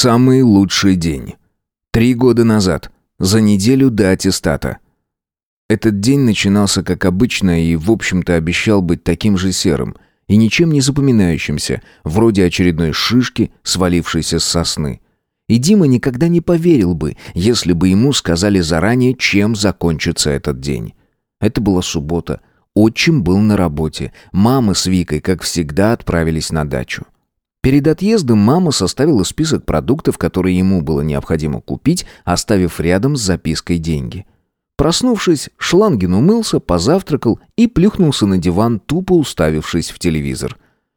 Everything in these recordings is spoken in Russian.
Самый лучший день. Три года назад, за неделю до аттестата. Этот день начинался как обычно и, в общем-то, обещал быть таким же серым и ничем не запоминающимся, вроде очередной шишки, свалившейся с сосны. И Дима никогда не поверил бы, если бы ему сказали заранее, чем закончится этот день. Это была суббота. Отчим был на работе. Мама с Викой, как всегда, отправились на дачу. Перед отъездом мама составила список продуктов, которые ему было необходимо купить, оставив рядом с запиской деньги. Проснувшись, Шлангин умылся, позавтракал и плюхнулся на диван, тупо уставившись в телевизор.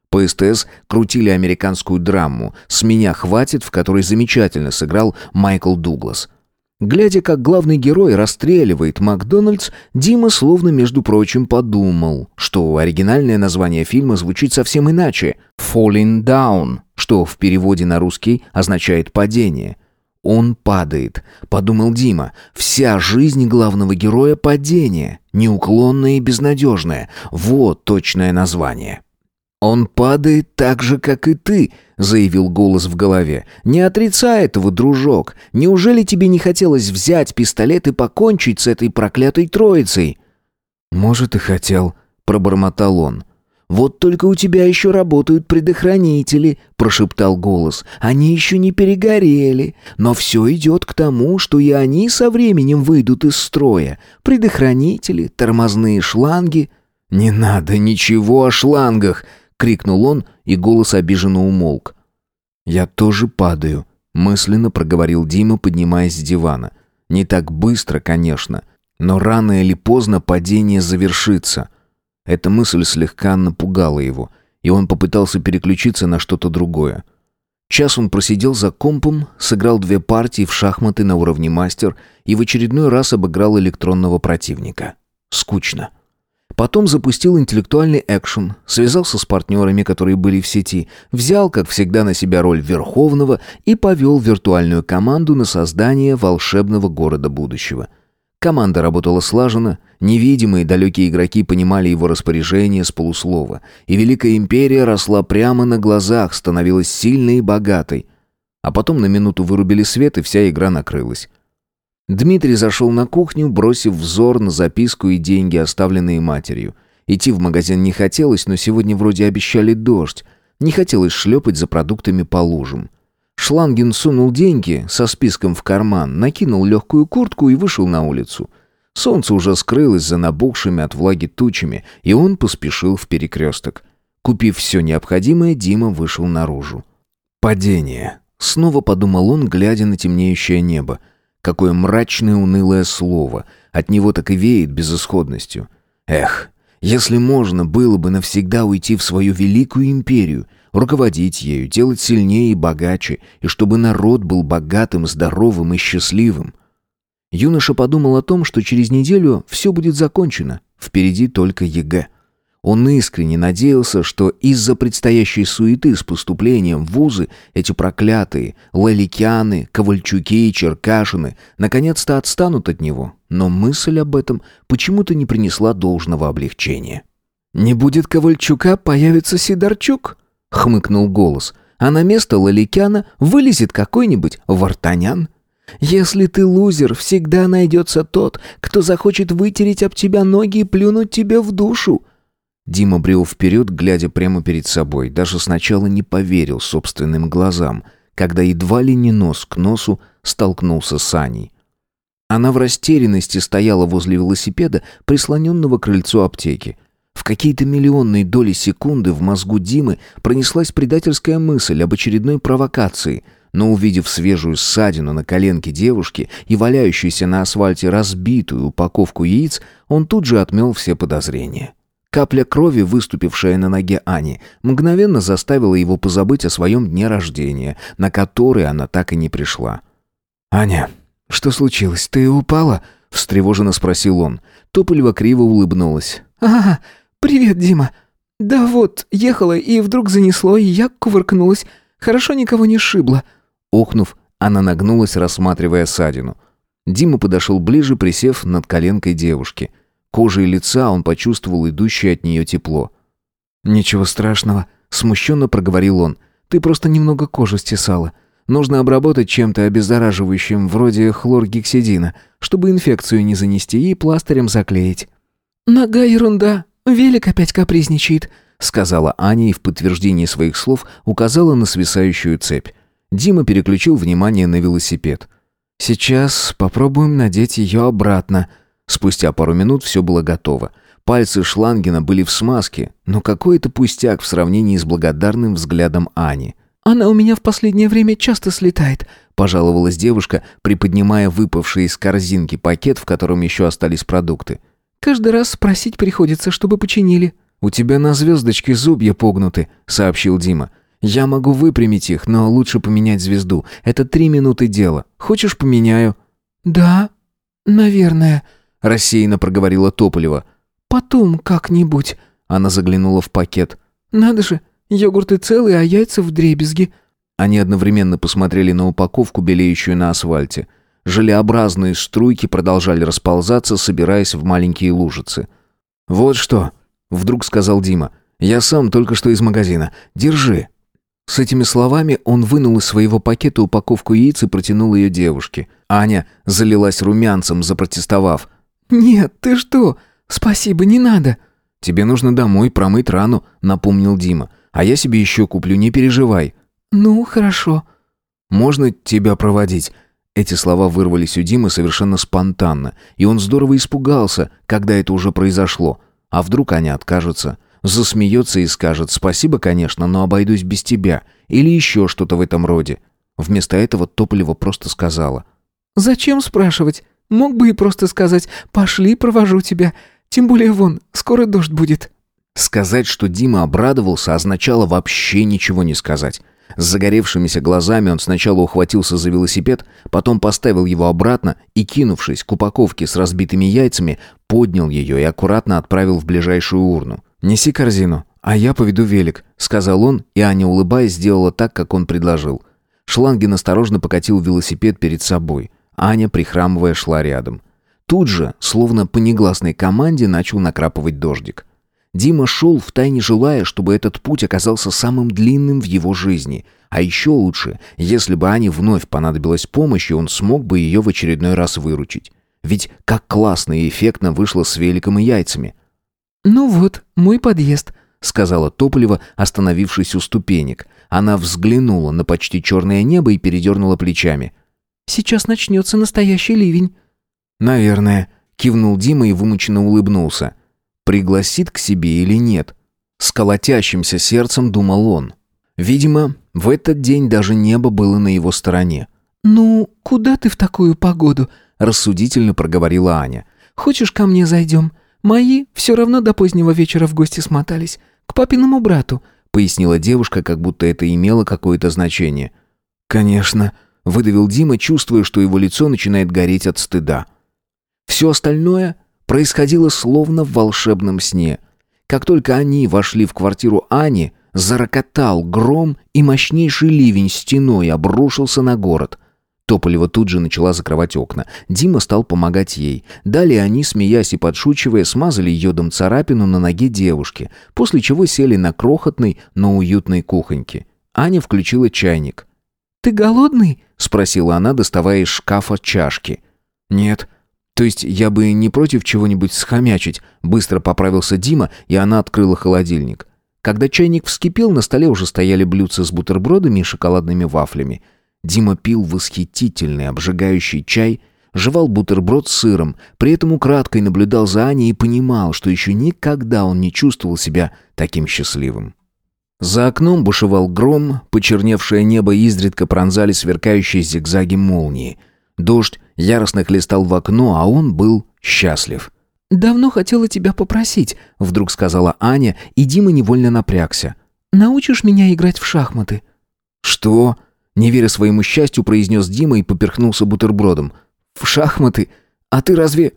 По СТС крутили американскую драму «С меня хватит», в которой замечательно сыграл Майкл Дуглас – Глядя, как главный герой расстреливает Макдональдс, Дима словно, между прочим, подумал, что оригинальное название фильма звучит совсем иначе «Falling Down», что в переводе на русский означает «падение». «Он падает», — подумал Дима. «Вся жизнь главного героя — падение, неуклонное и безнадежное. Вот точное название». «Он падает так же, как и ты», — заявил голос в голове. «Не отрицай этого, дружок. Неужели тебе не хотелось взять пистолет и покончить с этой проклятой троицей?» «Может, и хотел», — пробормотал он. «Вот только у тебя еще работают предохранители», — прошептал голос. «Они еще не перегорели. Но все идет к тому, что и они со временем выйдут из строя. Предохранители, тормозные шланги». «Не надо ничего о шлангах», крикнул он, и голос обиженно умолк. «Я тоже падаю», — мысленно проговорил Дима, поднимаясь с дивана. «Не так быстро, конечно, но рано или поздно падение завершится». Эта мысль слегка напугала его, и он попытался переключиться на что-то другое. Час он просидел за компом, сыграл две партии в шахматы на уровне мастер и в очередной раз обыграл электронного противника. Скучно. Потом запустил интеллектуальный экшен, связался с партнерами, которые были в сети, взял, как всегда, на себя роль Верховного и повел виртуальную команду на создание волшебного города будущего. Команда работала слаженно, невидимые далекие игроки понимали его распоряжение с полуслова, и Великая Империя росла прямо на глазах, становилась сильной и богатой. А потом на минуту вырубили свет, и вся игра накрылась. Дмитрий зашел на кухню, бросив взор на записку и деньги, оставленные матерью. Идти в магазин не хотелось, но сегодня вроде обещали дождь. Не хотелось шлепать за продуктами по лужам. Шлангин сунул деньги со списком в карман, накинул легкую куртку и вышел на улицу. Солнце уже скрылось за набухшими от влаги тучами, и он поспешил в перекресток. Купив все необходимое, Дима вышел наружу. «Падение», — снова подумал он, глядя на темнеющее небо — Какое мрачное унылое слово. От него так и веет безысходностью. Эх, если можно было бы навсегда уйти в свою великую империю, руководить ею, делать сильнее и богаче, и чтобы народ был богатым, здоровым и счастливым. Юноша подумал о том, что через неделю все будет закончено, впереди только ЕГЭ. Он искренне надеялся, что из-за предстоящей суеты с поступлением в вузы эти проклятые Лаликяны, Ковальчуки и Черкашины наконец-то отстанут от него, но мысль об этом почему-то не принесла должного облегчения. «Не будет Ковальчука, появится Сидорчук», — хмыкнул голос, «а на место Лаликяна вылезет какой-нибудь Вартанян». Если ты лузер, всегда найдется тот, кто захочет вытереть об тебя ноги и плюнуть тебе в душу. Дима брел вперед, глядя прямо перед собой. Даже сначала не поверил собственным глазам, когда едва ли не нос к носу столкнулся с Аней. Она в растерянности стояла возле велосипеда, прислоненного к крыльцу аптеки. В какие-то миллионные доли секунды в мозгу Димы пронеслась предательская мысль об очередной провокации, но увидев свежую ссадину на коленке девушки и валяющуюся на асфальте разбитую упаковку яиц, он тут же отмел все подозрения. Капля крови, выступившая на ноге Ани, мгновенно заставила его позабыть о своем дне рождения, на который она так и не пришла. «Аня, что случилось? Ты упала?» — встревоженно спросил он. Тополева криво улыбнулась. «А, привет, Дима. Да вот, ехала, и вдруг занесло, и я кувыркнулась. Хорошо никого не шибло». Охнув, она нагнулась, рассматривая ссадину. Дима подошел ближе, присев над коленкой девушки — Кожей лица он почувствовал идущее от нее тепло. «Ничего страшного», — смущенно проговорил он. «Ты просто немного кожи стесала. Нужно обработать чем-то обеззараживающим, вроде хлоргексидина, чтобы инфекцию не занести и пластырем заклеить». «Нога ерунда. Велик опять капризничает», — сказала Аня и в подтверждении своих слов указала на свисающую цепь. Дима переключил внимание на велосипед. «Сейчас попробуем надеть ее обратно». Спустя пару минут все было готово. Пальцы Шлангина были в смазке, но какой это пустяк в сравнении с благодарным взглядом Ани. «Она у меня в последнее время часто слетает», — пожаловалась девушка, приподнимая выпавший из корзинки пакет, в котором еще остались продукты. «Каждый раз спросить приходится, чтобы починили». «У тебя на звездочке зубья погнуты», — сообщил Дима. «Я могу выпрямить их, но лучше поменять звезду. Это три минуты дела. Хочешь, поменяю?» «Да, наверное», — рассеянно проговорила Тополева. «Потом как-нибудь». Она заглянула в пакет. «Надо же, йогурты целые, а яйца в дребезги». Они одновременно посмотрели на упаковку, белеющую на асфальте. Желеобразные струйки продолжали расползаться, собираясь в маленькие лужицы. «Вот что», — вдруг сказал Дима. «Я сам только что из магазина. Держи». С этими словами он вынул из своего пакета упаковку яиц и протянул ее девушке. Аня залилась румянцем, запротестовав. «Нет, ты что? «Спасибо, не надо». «Тебе нужно домой промыть рану», — напомнил Дима. «А я себе еще куплю, не переживай». «Ну, хорошо». «Можно тебя проводить?» Эти слова вырвались у Димы совершенно спонтанно, и он здорово испугался, когда это уже произошло. А вдруг Аня откажется? Засмеется и скажет «Спасибо, конечно, но обойдусь без тебя» или еще что-то в этом роде. Вместо этого Тополева просто сказала. «Зачем спрашивать? Мог бы и просто сказать «Пошли, провожу тебя». Тем более вон, скоро дождь будет». Сказать, что Дима обрадовался, означало вообще ничего не сказать. С загоревшимися глазами он сначала ухватился за велосипед, потом поставил его обратно и, кинувшись к упаковке с разбитыми яйцами, поднял ее и аккуратно отправил в ближайшую урну. «Неси корзину, а я поведу велик», — сказал он, и Аня, улыбаясь, сделала так, как он предложил. Шлангин осторожно покатил велосипед перед собой. Аня, прихрамывая, шла рядом. Тут же, словно по негласной команде, начал накрапывать дождик. Дима шел, втайне желая, чтобы этот путь оказался самым длинным в его жизни. А еще лучше, если бы Ане вновь понадобилась помощь, и он смог бы ее в очередной раз выручить. Ведь как классно и эффектно вышло с великом и яйцами. «Ну вот, мой подъезд», — сказала Тополева, остановившись у ступенек. Она взглянула на почти черное небо и передернула плечами. «Сейчас начнется настоящий ливень». «Наверное», — кивнул Дима и вымученно улыбнулся. «Пригласит к себе или нет?» С колотящимся сердцем думал он. Видимо, в этот день даже небо было на его стороне. «Ну, куда ты в такую погоду?» — рассудительно проговорила Аня. «Хочешь, ко мне зайдем? Мои все равно до позднего вечера в гости смотались. К папиному брату», — пояснила девушка, как будто это имело какое-то значение. «Конечно», — выдавил Дима, чувствуя, что его лицо начинает гореть от стыда. Все остальное происходило словно в волшебном сне. Как только они вошли в квартиру Ани, зарокотал гром, и мощнейший ливень стеной обрушился на город. Тополева тут же начала закрывать окна. Дима стал помогать ей. Далее они, смеясь и подшучивая, смазали йодом царапину на ноге девушки, после чего сели на крохотной, но уютной кухоньке. Аня включила чайник. «Ты голодный?» — спросила она, доставая из шкафа чашки. «Нет», то есть я бы не против чего-нибудь схомячить, быстро поправился Дима, и она открыла холодильник. Когда чайник вскипел, на столе уже стояли блюдца с бутербродами и шоколадными вафлями. Дима пил восхитительный, обжигающий чай, жевал бутерброд с сыром, при этом украдкой наблюдал за Аней и понимал, что еще никогда он не чувствовал себя таким счастливым. За окном бушевал гром, почерневшее небо изредка пронзали сверкающие зигзаги молнии — Дождь яростно хлестал в окно, а он был счастлив. «Давно хотела тебя попросить», — вдруг сказала Аня, и Дима невольно напрягся. «Научишь меня играть в шахматы?» «Что?» — не веря своему счастью, произнес Дима и поперхнулся бутербродом. «В шахматы? А ты разве...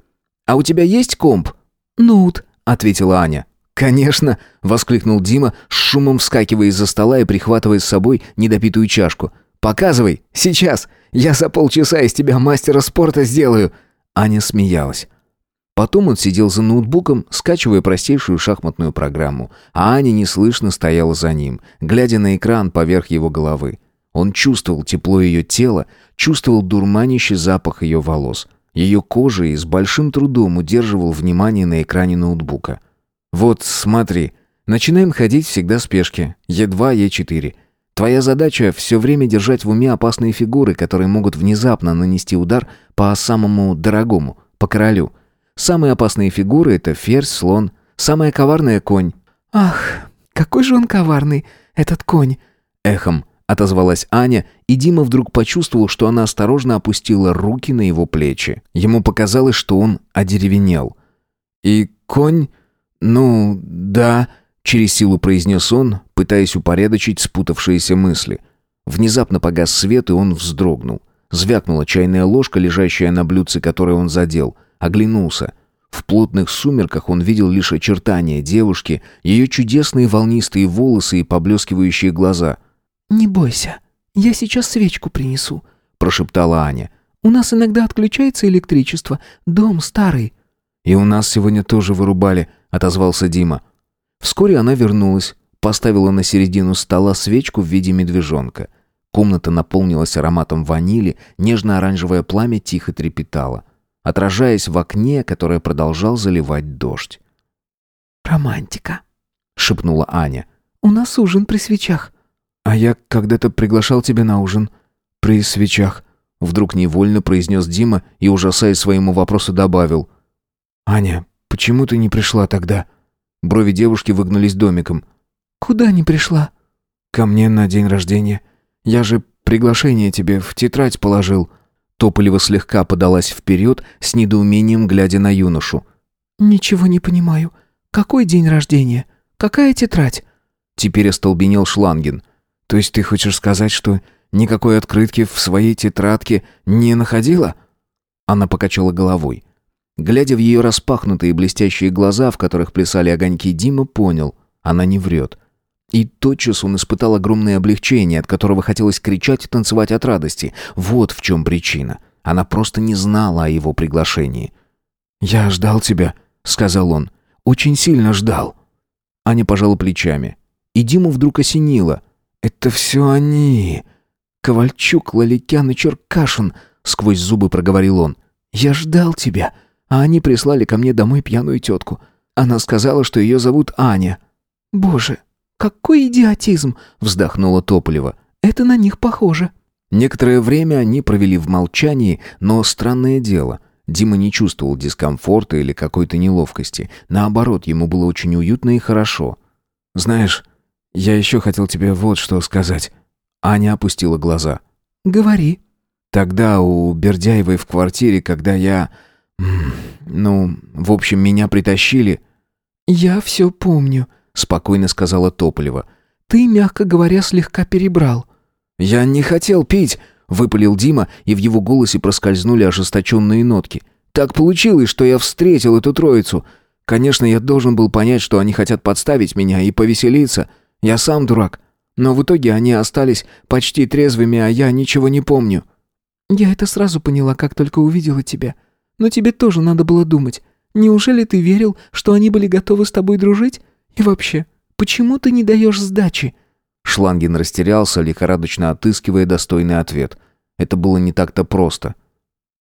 А у тебя есть комп?» «Ноут», — ответила Аня. «Конечно!» — воскликнул Дима, с шумом вскакивая из-за стола и прихватывая с собой недопитую чашку. «Показывай! Сейчас! Я за полчаса из тебя мастера спорта сделаю!» Аня смеялась. Потом он сидел за ноутбуком, скачивая простейшую шахматную программу, а Аня неслышно стояла за ним, глядя на экран поверх его головы. Он чувствовал тепло ее тела, чувствовал дурманящий запах ее волос. Ее кожа и с большим трудом удерживал внимание на экране ноутбука. «Вот, смотри, начинаем ходить всегда в спешке. Е2, Е4. Твоя задача — все время держать в уме опасные фигуры, которые могут внезапно нанести удар по самому дорогому, по королю. Самые опасные фигуры — это ферзь, слон. Самая коварная — конь». «Ах, какой же он коварный, этот конь!» Эхом отозвалась Аня, и Дима вдруг почувствовал, что она осторожно опустила руки на его плечи. Ему показалось, что он одеревенел. «И конь? Ну, да...» Через силу произнес он, пытаясь упорядочить спутавшиеся мысли. Внезапно погас свет, и он вздрогнул. Звякнула чайная ложка, лежащая на блюдце, которое он задел. Оглянулся. В плотных сумерках он видел лишь очертания девушки, ее чудесные волнистые волосы и поблескивающие глаза. «Не бойся, я сейчас свечку принесу», — прошептала Аня. «У нас иногда отключается электричество, дом старый». «И у нас сегодня тоже вырубали», — отозвался Дима. Вскоре она вернулась, поставила на середину стола свечку в виде медвежонка. Комната наполнилась ароматом ванили, нежно-оранжевое пламя тихо трепетало, отражаясь в окне, которое продолжал заливать дождь. «Романтика», — шепнула Аня. «У нас ужин при свечах». «А я когда-то приглашал тебя на ужин. При свечах», — вдруг невольно произнес Дима и, ужасаясь своему вопросу, добавил. «Аня, почему ты не пришла тогда?» Брови девушки выгнулись домиком. «Куда не пришла?» «Ко мне на день рождения. Я же приглашение тебе в тетрадь положил». Тополева слегка подалась вперед, с недоумением глядя на юношу. «Ничего не понимаю. Какой день рождения? Какая тетрадь?» Теперь остолбенел Шлангин. «То есть ты хочешь сказать, что никакой открытки в своей тетрадке не находила?» Она покачала головой. Глядя в ее распахнутые блестящие глаза, в которых плясали огоньки, Дима понял, она не врет. И тотчас он испытал огромное облегчение, от которого хотелось кричать и танцевать от радости. Вот в чем причина. Она просто не знала о его приглашении. «Я ждал тебя», — сказал он. «Очень сильно ждал». Аня пожала плечами. И Диму вдруг осенило. «Это все они. Ковальчук, Лаликян и Черкашин», — сквозь зубы проговорил он. «Я ждал тебя а они прислали ко мне домой пьяную тетку. Она сказала, что ее зовут Аня». «Боже, какой идиотизм!» — вздохнула Тополева. «Это на них похоже». Некоторое время они провели в молчании, но странное дело. Дима не чувствовал дискомфорта или какой-то неловкости. Наоборот, ему было очень уютно и хорошо. «Знаешь, я еще хотел тебе вот что сказать». Аня опустила глаза. «Говори». «Тогда у Бердяевой в квартире, когда я... «Ну, в общем, меня притащили». «Я все помню», — спокойно сказала Тополева. «Ты, мягко говоря, слегка перебрал». «Я не хотел пить», — выпалил Дима, и в его голосе проскользнули ожесточенные нотки. «Так получилось, что я встретил эту троицу. Конечно, я должен был понять, что они хотят подставить меня и повеселиться. Я сам дурак. Но в итоге они остались почти трезвыми, а я ничего не помню». «Я это сразу поняла, как только увидела тебя. Но тебе тоже надо было думать. Неужели ты верил, что они были готовы с тобой дружить? И вообще, почему ты не даешь сдачи?» Шлангин растерялся, лихорадочно отыскивая достойный ответ. Это было не так-то просто.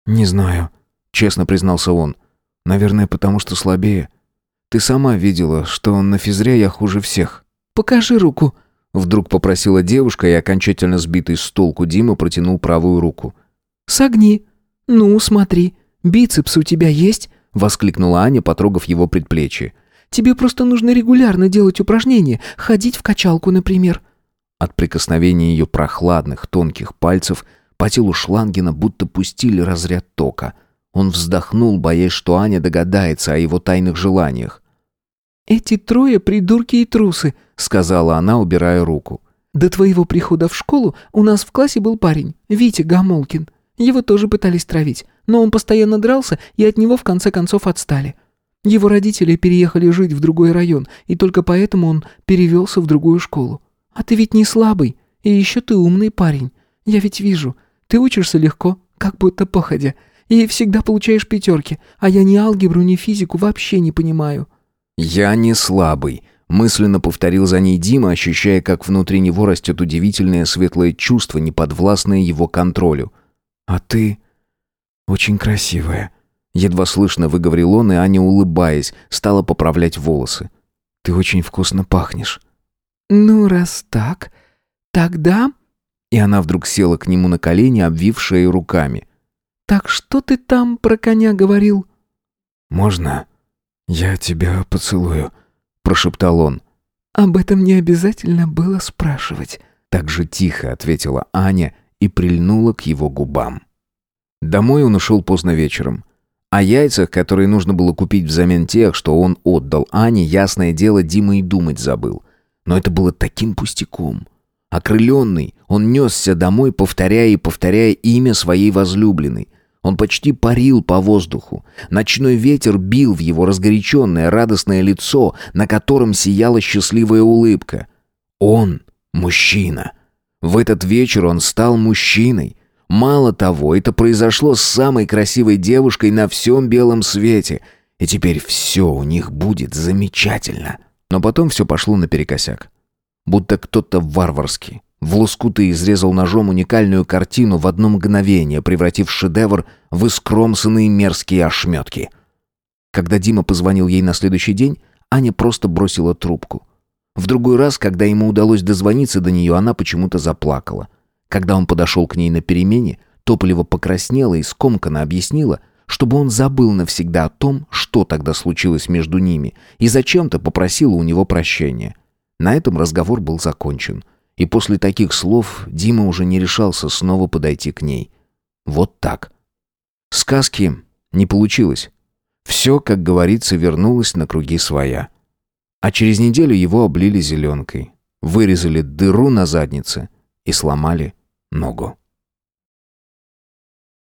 «Не знаю», — честно признался он. «Наверное, потому что слабее. Ты сама видела, что на физре я хуже всех». «Покажи руку», — вдруг попросила девушка, и окончательно сбитый с толку Дима протянул правую руку. «Согни. Ну, смотри. «Бицепс у тебя есть?» — воскликнула Аня, потрогав его предплечье. «Тебе просто нужно регулярно делать упражнения, ходить в качалку, например». От прикосновения ее прохладных, тонких пальцев по телу Шлангина будто пустили разряд тока. Он вздохнул, боясь, что Аня догадается о его тайных желаниях. «Эти трое придурки и трусы», — сказала она, убирая руку. «До твоего прихода в школу у нас в классе был парень, Витя Гамолкин. Его тоже пытались травить, но он постоянно дрался, и от него в конце концов отстали. Его родители переехали жить в другой район, и только поэтому он перевелся в другую школу. А ты ведь не слабый, и еще ты умный парень. Я ведь вижу, ты учишься легко, как будто походя, и всегда получаешь пятерки, а я ни алгебру, ни физику вообще не понимаю». «Я не слабый», Мысленно повторил за ней Дима, ощущая, как внутри него растет удивительное светлое чувство, неподвластное его контролю. «А ты очень красивая», — едва слышно выговорил он, и Аня, улыбаясь, стала поправлять волосы. «Ты очень вкусно пахнешь». «Ну, раз так, тогда...» И она вдруг села к нему на колени, обвив шею руками. «Так что ты там про коня говорил?» «Можно я тебя поцелую?» — прошептал он. «Об этом не обязательно было спрашивать», — так же тихо ответила Аня и прильнула к его губам. Домой он ушел поздно вечером. О яйцах, которые нужно было купить взамен тех, что он отдал Ане, ясное дело, Дима и думать забыл. Но это было таким пустяком. Окрыленный, он несся домой, повторяя и повторяя имя своей возлюбленной — он почти парил по воздуху. Ночной ветер бил в его разгоряченное, радостное лицо, на котором сияла счастливая улыбка. Он мужчина. В этот вечер он стал мужчиной. Мало того, это произошло с самой красивой девушкой на всем белом свете. И теперь все у них будет замечательно. Но потом все пошло наперекосяк. Будто кто-то варварский, в лоскуты изрезал ножом уникальную картину в одно мгновение, превратив шедевр в искромсанные мерзкие ошметки. Когда Дима позвонил ей на следующий день, Аня просто бросила трубку. В другой раз, когда ему удалось дозвониться до нее, она почему-то заплакала. Когда он подошел к ней на перемене, Тополева покраснела и скомканно объяснила, чтобы он забыл навсегда о том, что тогда случилось между ними, и зачем-то попросила у него прощения. На этом разговор был закончен — и после таких слов Дима уже не решался снова подойти к ней. Вот так. Сказки не получилось. Все, как говорится, вернулось на круги своя. А через неделю его облили зеленкой, вырезали дыру на заднице и сломали ногу.